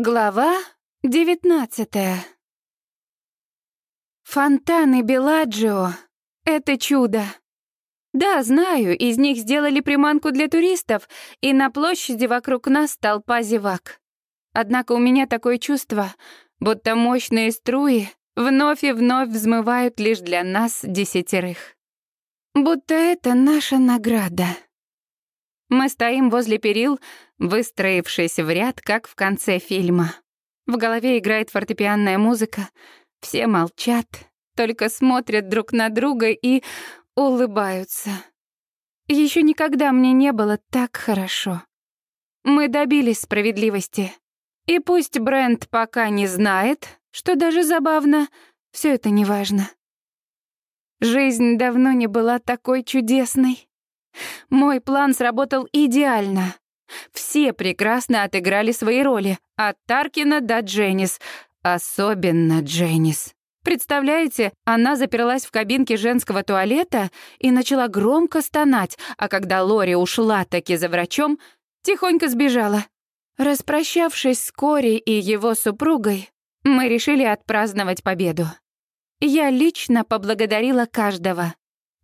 Глава девятнадцатая. Фонтаны Беладжио — это чудо. Да, знаю, из них сделали приманку для туристов, и на площади вокруг нас толпа зевак. Однако у меня такое чувство, будто мощные струи вновь и вновь взмывают лишь для нас десятерых. Будто это наша награда. Мы стоим возле перил, выстроившись в ряд, как в конце фильма. В голове играет фортепианная музыка, все молчат, только смотрят друг на друга и улыбаются. Еще никогда мне не было так хорошо. Мы добились справедливости. И пусть Брент пока не знает, что даже забавно, все это неважно. Жизнь давно не была такой чудесной. Мой план сработал идеально. Все прекрасно отыграли свои роли, от Таркина до Дженнис, особенно Дженнис. Представляете, она заперлась в кабинке женского туалета и начала громко стонать, а когда Лори ушла таки за врачом, тихонько сбежала. Распрощавшись с Кори и его супругой, мы решили отпраздновать победу. Я лично поблагодарила каждого.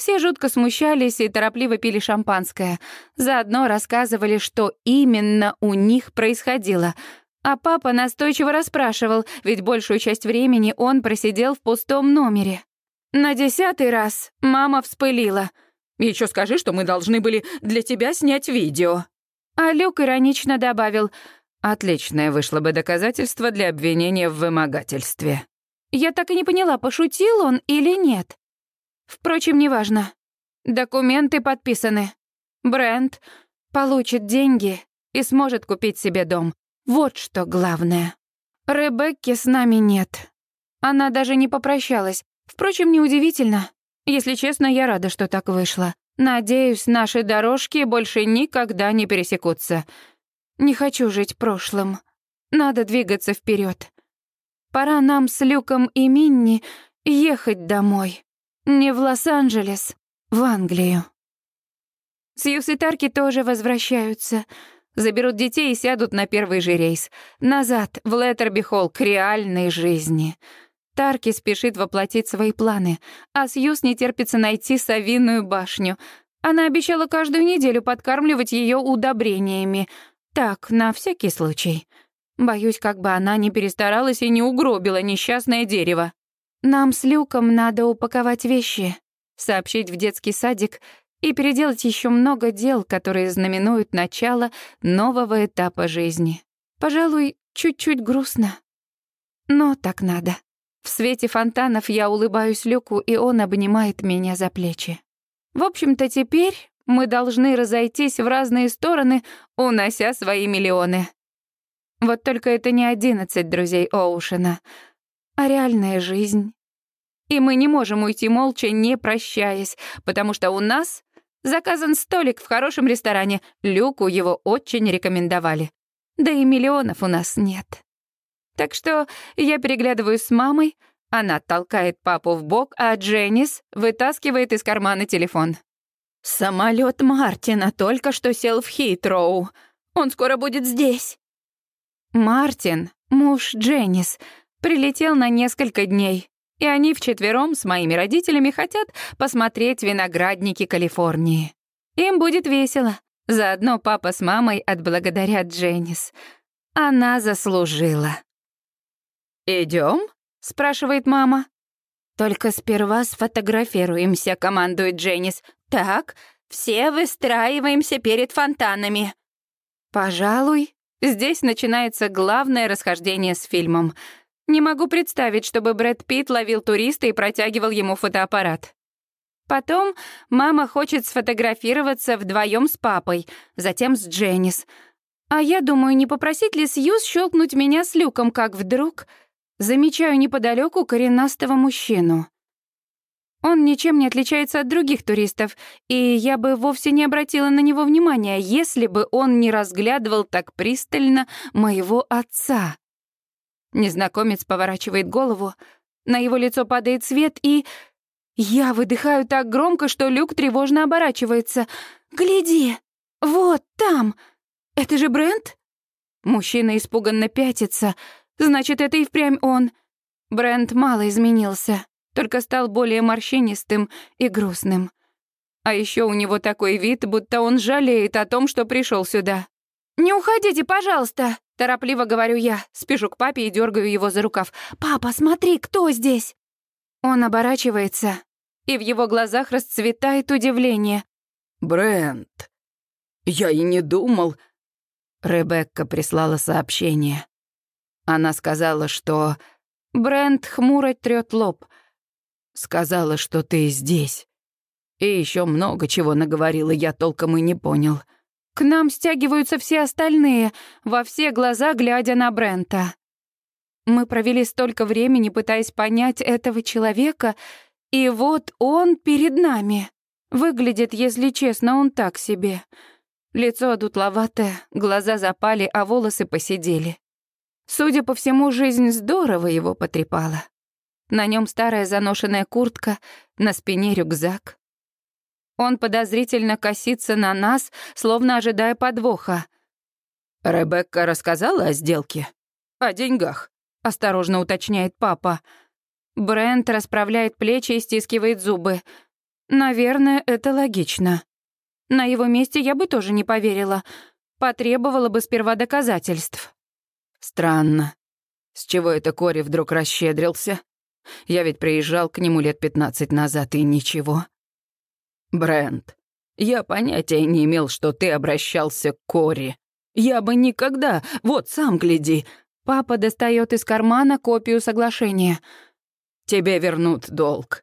Все жутко смущались и торопливо пили шампанское. Заодно рассказывали, что именно у них происходило. А папа настойчиво расспрашивал, ведь большую часть времени он просидел в пустом номере. На десятый раз мама вспылила. «Еще скажи, что мы должны были для тебя снять видео». А Люк иронично добавил, «Отличное вышло бы доказательство для обвинения в вымогательстве». Я так и не поняла, пошутил он или нет. Впрочем, неважно. Документы подписаны. Брент получит деньги и сможет купить себе дом. Вот что главное. Ребекки с нами нет. Она даже не попрощалась. Впрочем, неудивительно. Если честно, я рада, что так вышло. Надеюсь, наши дорожки больше никогда не пересекутся. Не хочу жить прошлым. Надо двигаться вперед. Пора нам с Люком и Минни ехать домой. Не в Лос-Анджелес, в Англию. Сьюз и Тарки тоже возвращаются. Заберут детей и сядут на первый же рейс. Назад, в Леттерби-Холл, к реальной жизни. Тарки спешит воплотить свои планы, а Сьюз не терпится найти совиную башню. Она обещала каждую неделю подкармливать ее удобрениями. Так, на всякий случай. Боюсь, как бы она не перестаралась и не угробила несчастное дерево. «Нам с Люком надо упаковать вещи, сообщить в детский садик и переделать еще много дел, которые знаменуют начало нового этапа жизни. Пожалуй, чуть-чуть грустно. Но так надо. В свете фонтанов я улыбаюсь Люку, и он обнимает меня за плечи. В общем-то, теперь мы должны разойтись в разные стороны, унося свои миллионы. Вот только это не одиннадцать друзей Оушена — а реальная жизнь. И мы не можем уйти молча, не прощаясь, потому что у нас заказан столик в хорошем ресторане. Люку его очень рекомендовали. Да и миллионов у нас нет. Так что я переглядываюсь с мамой, она толкает папу в бок, а Дженнис вытаскивает из кармана телефон. Самолет Мартина только что сел в Хитроу. Он скоро будет здесь. Мартин, муж Дженнис, Прилетел на несколько дней, и они вчетвером с моими родителями хотят посмотреть виноградники Калифорнии. Им будет весело. Заодно папа с мамой отблагодарят Дженнис. Она заслужила. Идем? спрашивает мама. «Только сперва сфотографируемся», — командует Дженнис. «Так, все выстраиваемся перед фонтанами». «Пожалуй, здесь начинается главное расхождение с фильмом — не могу представить, чтобы Брэд Питт ловил туриста и протягивал ему фотоаппарат. Потом мама хочет сфотографироваться вдвоем с папой, затем с Дженнис. А я думаю, не попросить ли Сьюз щелкнуть меня с люком, как вдруг замечаю неподалеку коренастого мужчину. Он ничем не отличается от других туристов, и я бы вовсе не обратила на него внимания, если бы он не разглядывал так пристально моего отца. Незнакомец поворачивает голову, на его лицо падает свет, и... Я выдыхаю так громко, что Люк тревожно оборачивается. «Гляди! Вот там! Это же Брент?» Мужчина испуганно пятится. Значит, это и впрямь он. Брент мало изменился, только стал более морщинистым и грустным. А еще у него такой вид, будто он жалеет о том, что пришел сюда. «Не уходите, пожалуйста!» — торопливо говорю я. Спешу к папе и дергаю его за рукав. «Папа, смотри, кто здесь?» Он оборачивается, и в его глазах расцветает удивление. «Брент, я и не думал...» Ребекка прислала сообщение. Она сказала, что... Брент хмуро трёт лоб. Сказала, что ты здесь. И еще много чего наговорила, я толком и не понял. К нам стягиваются все остальные, во все глаза глядя на Брента. Мы провели столько времени, пытаясь понять этого человека, и вот он перед нами. Выглядит, если честно, он так себе. Лицо одутловатое, глаза запали, а волосы посидели. Судя по всему, жизнь здорово его потрепала. На нем старая заношенная куртка, на спине рюкзак. Он подозрительно косится на нас, словно ожидая подвоха. «Ребекка рассказала о сделке? О деньгах?» — осторожно уточняет папа. Брент расправляет плечи и стискивает зубы. «Наверное, это логично. На его месте я бы тоже не поверила. Потребовала бы сперва доказательств». «Странно. С чего это Кори вдруг расщедрился? Я ведь приезжал к нему лет пятнадцать назад, и ничего. Брент, я понятия не имел, что ты обращался к Кори. Я бы никогда... Вот, сам гляди. Папа достает из кармана копию соглашения. Тебе вернут долг.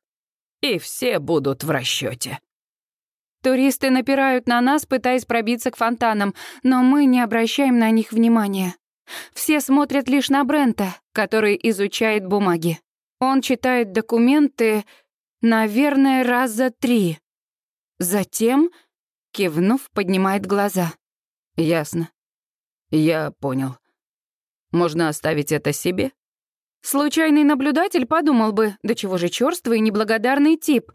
И все будут в расчете. Туристы напирают на нас, пытаясь пробиться к фонтанам, но мы не обращаем на них внимания. Все смотрят лишь на Брента, который изучает бумаги. Он читает документы, наверное, раза три. Затем, кивнув, поднимает глаза. «Ясно. Я понял. Можно оставить это себе?» Случайный наблюдатель подумал бы, да чего же чёрствый и неблагодарный тип.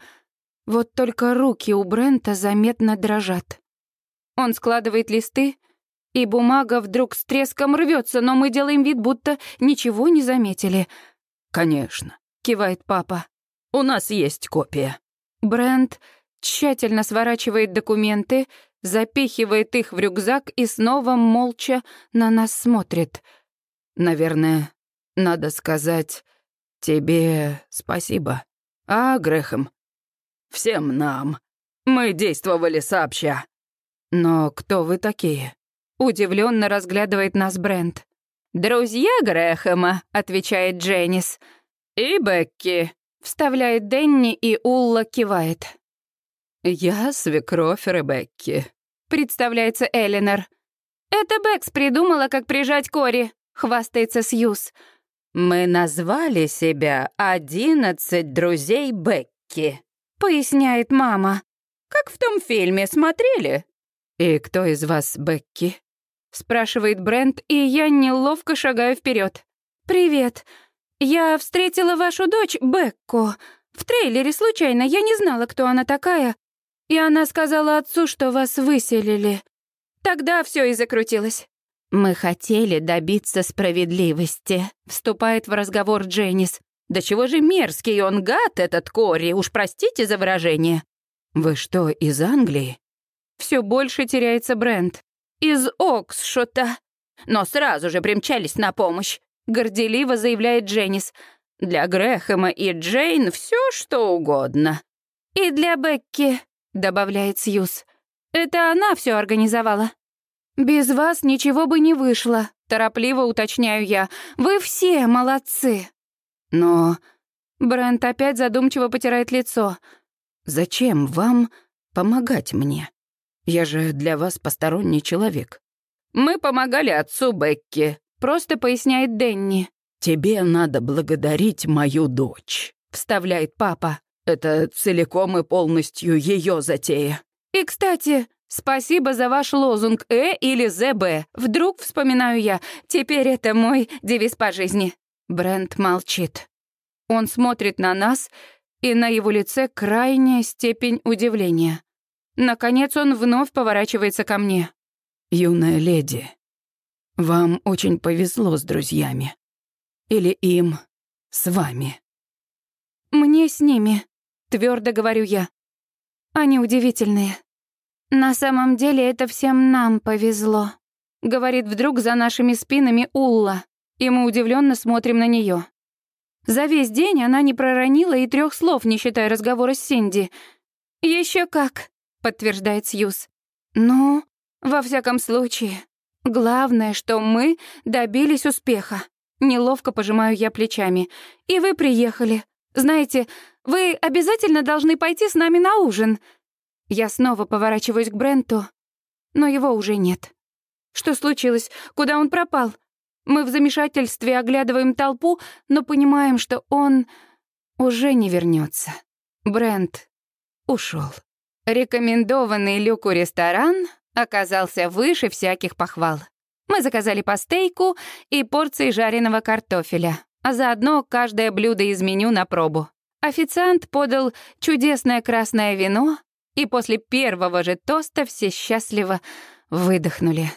Вот только руки у Брента заметно дрожат. Он складывает листы, и бумага вдруг с треском рвется, но мы делаем вид, будто ничего не заметили. «Конечно», — кивает папа. «У нас есть копия». Брент тщательно сворачивает документы, запихивает их в рюкзак и снова молча на нас смотрит. «Наверное, надо сказать тебе спасибо. А, Грехом? Всем нам. Мы действовали сообща». «Но кто вы такие?» Удивленно разглядывает нас Брент. «Друзья Грэхэма», — отвечает Дженнис. «И Бекки», — вставляет Денни, и Улла кивает. «Я свекровь Ребекки», — представляется Элинор. «Это Бэкс придумала, как прижать Кори», — хвастается Сьюз. «Мы назвали себя «Одиннадцать друзей Бекки», — поясняет мама. «Как в том фильме, смотрели?» «И кто из вас Бекки?» — спрашивает Брент, и я неловко шагаю вперед. «Привет. Я встретила вашу дочь, Бекку. В трейлере случайно, я не знала, кто она такая, и она сказала отцу, что вас выселили. Тогда все и закрутилось. «Мы хотели добиться справедливости», — вступает в разговор Дженнис. «Да чего же мерзкий он гад, этот Кори, уж простите за выражение». «Вы что, из Англии?» Все больше теряется Брент. «Из Оксшота». «Но сразу же примчались на помощь», — горделиво заявляет Дженнис. «Для Грэхэма и Джейн все что угодно». «И для Бекки», — добавляет Сьюз. «Это она все организовала». «Без вас ничего бы не вышло», — торопливо уточняю я. «Вы все молодцы». «Но...» Брент опять задумчиво потирает лицо. «Зачем вам помогать мне? Я же для вас посторонний человек». «Мы помогали отцу Бекки», — просто поясняет Денни. «Тебе надо благодарить мою дочь», — вставляет папа. Это целиком и полностью ее затея. И, кстати, спасибо за ваш лозунг «Э» или «ЗБ». Вдруг вспоминаю я. Теперь это мой девиз по жизни. Брент молчит. Он смотрит на нас, и на его лице крайняя степень удивления. Наконец он вновь поворачивается ко мне. «Юная леди, Вам очень повезло с друзьями. Или им с вами. Мне с ними, твердо говорю я. Они удивительные. На самом деле это всем нам повезло, говорит вдруг за нашими спинами Улла, и мы удивленно смотрим на нее. За весь день она не проронила и трех слов, не считая разговора с Синди. Еще как, подтверждает Сьюз. Ну, во всяком случае, главное, что мы добились успеха. Неловко пожимаю я плечами. И вы приехали. Знаете, вы обязательно должны пойти с нами на ужин. Я снова поворачиваюсь к Бренту, но его уже нет. Что случилось? Куда он пропал? Мы в замешательстве оглядываем толпу, но понимаем, что он уже не вернется. Брент ушел. Рекомендованный Люку ресторан оказался выше всяких похвал. Мы заказали по стейку и порции жареного картофеля, а заодно каждое блюдо из меню на пробу. Официант подал чудесное красное вино, и после первого же тоста все счастливо выдохнули.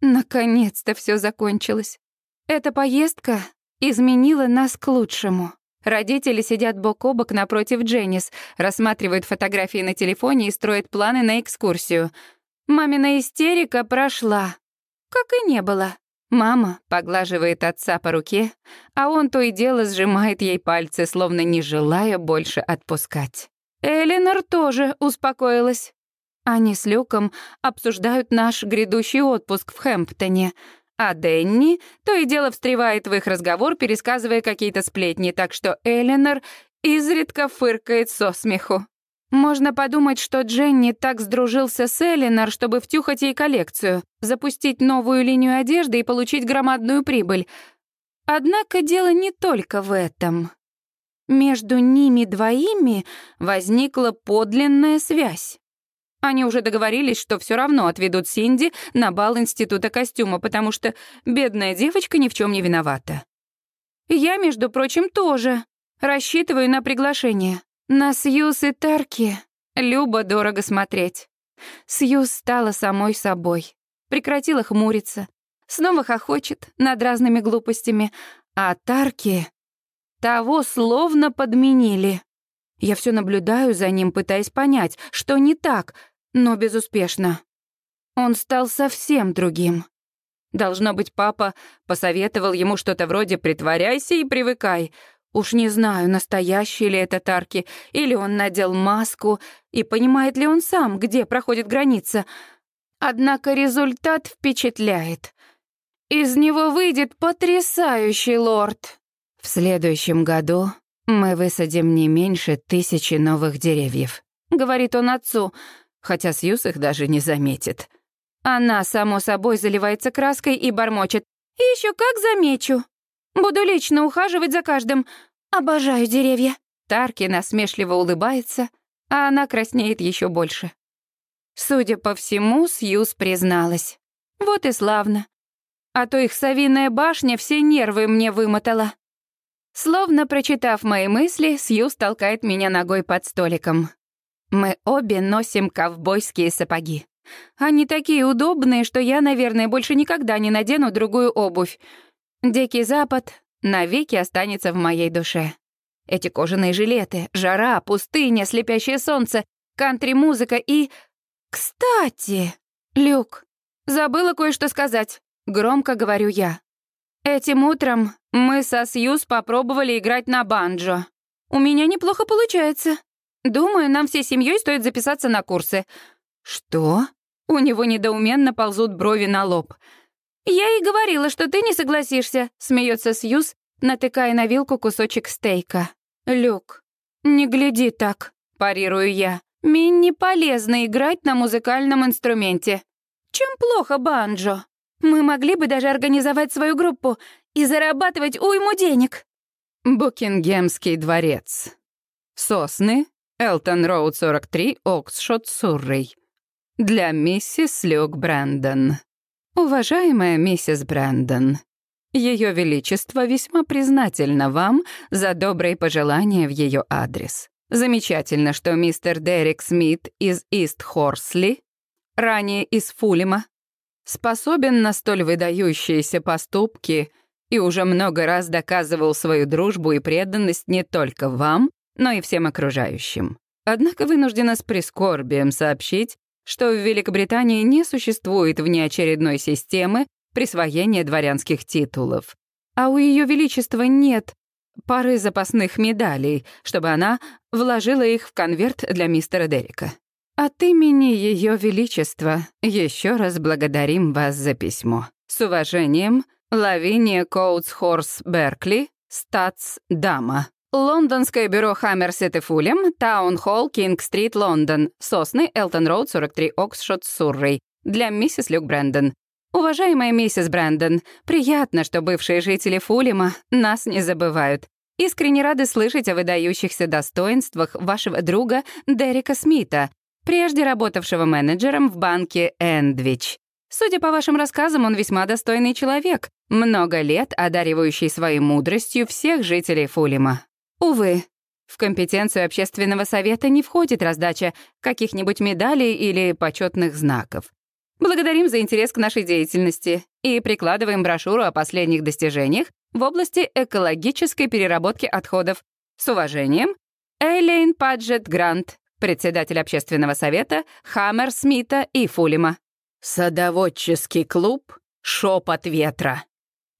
Наконец-то все закончилось. Эта поездка изменила нас к лучшему. Родители сидят бок о бок напротив Дженнис, рассматривают фотографии на телефоне и строят планы на экскурсию. Мамина истерика прошла, как и не было. Мама поглаживает отца по руке, а он то и дело сжимает ей пальцы, словно не желая больше отпускать. Эленор тоже успокоилась. Они с Люком обсуждают наш грядущий отпуск в Хэмптоне, а Денни то и дело встревает в их разговор, пересказывая какие-то сплетни, так что Эленор изредка фыркает со смеху. Можно подумать, что Дженни так сдружился с Эленор, чтобы втюхать ей коллекцию, запустить новую линию одежды и получить громадную прибыль. Однако дело не только в этом. Между ними двоими возникла подлинная связь. Они уже договорились, что все равно отведут Синди на бал Института костюма, потому что бедная девочка ни в чем не виновата. Я, между прочим, тоже рассчитываю на приглашение. На Сьюз и Тарки Люба дорого смотреть. Сьюз стала самой собой, прекратила хмуриться, снова хохочет над разными глупостями, а Тарки того словно подменили. Я все наблюдаю за ним, пытаясь понять, что не так, но безуспешно. Он стал совсем другим. Должно быть, папа посоветовал ему что-то вроде «притворяйся и привыкай», Уж не знаю, настоящий ли это Тарки, или он надел маску, и понимает ли он сам, где проходит граница. Однако результат впечатляет. Из него выйдет потрясающий лорд. В следующем году мы высадим не меньше тысячи новых деревьев, говорит он отцу, хотя Сьюз их даже не заметит. Она, само собой, заливается краской и бормочет. «Еще как замечу!» Буду лично ухаживать за каждым. Обожаю деревья». Тарки насмешливо улыбается, а она краснеет еще больше. Судя по всему, Сьюз призналась. Вот и славно. А то их совиная башня все нервы мне вымотала. Словно прочитав мои мысли, Сьюз толкает меня ногой под столиком. Мы обе носим ковбойские сапоги. Они такие удобные, что я, наверное, больше никогда не надену другую обувь. Дикий Запад навеки останется в моей душе. Эти кожаные жилеты, жара, пустыня, слепящее солнце, кантри-музыка и... Кстати, Люк, забыла кое-что сказать. Громко говорю я. Этим утром мы со Сьюз попробовали играть на банджо. У меня неплохо получается. Думаю, нам всей семьей стоит записаться на курсы. Что? У него недоуменно ползут брови на лоб. «Я и говорила, что ты не согласишься», — смеется Сьюз, натыкая на вилку кусочек стейка. «Люк, не гляди так», — парирую я. «Минни полезно играть на музыкальном инструменте. Чем плохо банджо? Мы могли бы даже организовать свою группу и зарабатывать уйму денег». Букингемский дворец. Сосны, Элтон Роуд 43, Оксшот, Суррей. Для миссис Люк Брэндон. «Уважаемая миссис Брэндон, Ее Величество весьма признательно вам за добрые пожелания в ее адрес. Замечательно, что мистер Дерек Смит из Ист Хорсли, ранее из Фулима, способен на столь выдающиеся поступки и уже много раз доказывал свою дружбу и преданность не только вам, но и всем окружающим. Однако вынуждена с прискорбием сообщить, что в Великобритании не существует внеочередной системы присвоения дворянских титулов, а у Ее Величества нет пары запасных медалей, чтобы она вложила их в конверт для мистера Дерека. От имени Ее Величества еще раз благодарим вас за письмо. С уважением, Лавиния Коутс-Хорс Беркли, статс-дама. Лондонское бюро Хаммерсмит и Фулем, Таун-Холл, Кинг-Стрит, Лондон, Сосны, Элтон-Роуд, 43, Оксшот, Суррей. Для миссис Люк Брэндон. Уважаемая миссис Брэндон, приятно, что бывшие жители Фулема нас не забывают. Искренне рады слышать о выдающихся достоинствах вашего друга Дерека Смита, прежде работавшего менеджером в банке «Эндвич». Судя по вашим рассказам, он весьма достойный человек, много лет одаривающий своей мудростью всех жителей Фулема. Увы, в компетенцию общественного совета не входит раздача каких-нибудь медалей или почетных знаков. Благодарим за интерес к нашей деятельности и прикладываем брошюру о последних достижениях в области экологической переработки отходов. С уважением, Эйлейн Паджет Грант, председатель общественного совета Хаммер Смита и Фулима. Садоводческий клуб «Шепот ветра».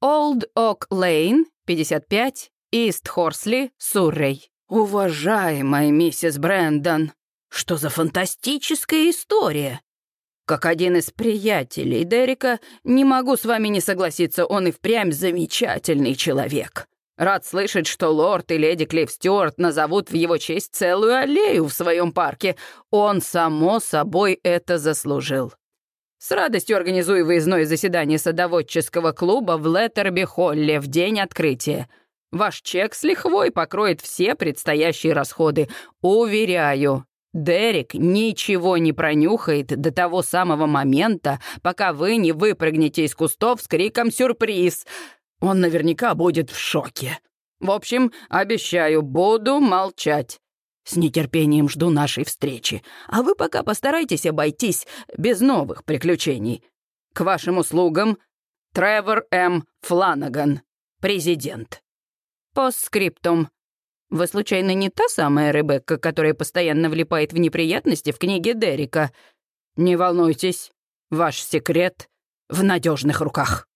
Олд Ок Лейн, 55, Ист Хорсли, Суррей. Уважаемая миссис Брэндон, что за фантастическая история? Как один из приятелей Дерека, не могу с вами не согласиться, он и впрямь замечательный человек. Рад слышать, что лорд и леди Клифф Стюарт назовут в его честь целую аллею в своем парке. Он, само собой, это заслужил. С радостью организую выездное заседание садоводческого клуба в Леттерби-Холле в день открытия. Ваш чек с лихвой покроет все предстоящие расходы. Уверяю, Дерек ничего не пронюхает до того самого момента, пока вы не выпрыгнете из кустов с криком «Сюрприз!». Он наверняка будет в шоке. В общем, обещаю, буду молчать. С нетерпением жду нашей встречи. А вы пока постарайтесь обойтись без новых приключений. К вашим услугам Тревор М. Фланаган, президент. Постскриптум. Вы, случайно, не та самая Ребекка, которая постоянно влипает в неприятности в книге Дерека? Не волнуйтесь, ваш секрет в надежных руках.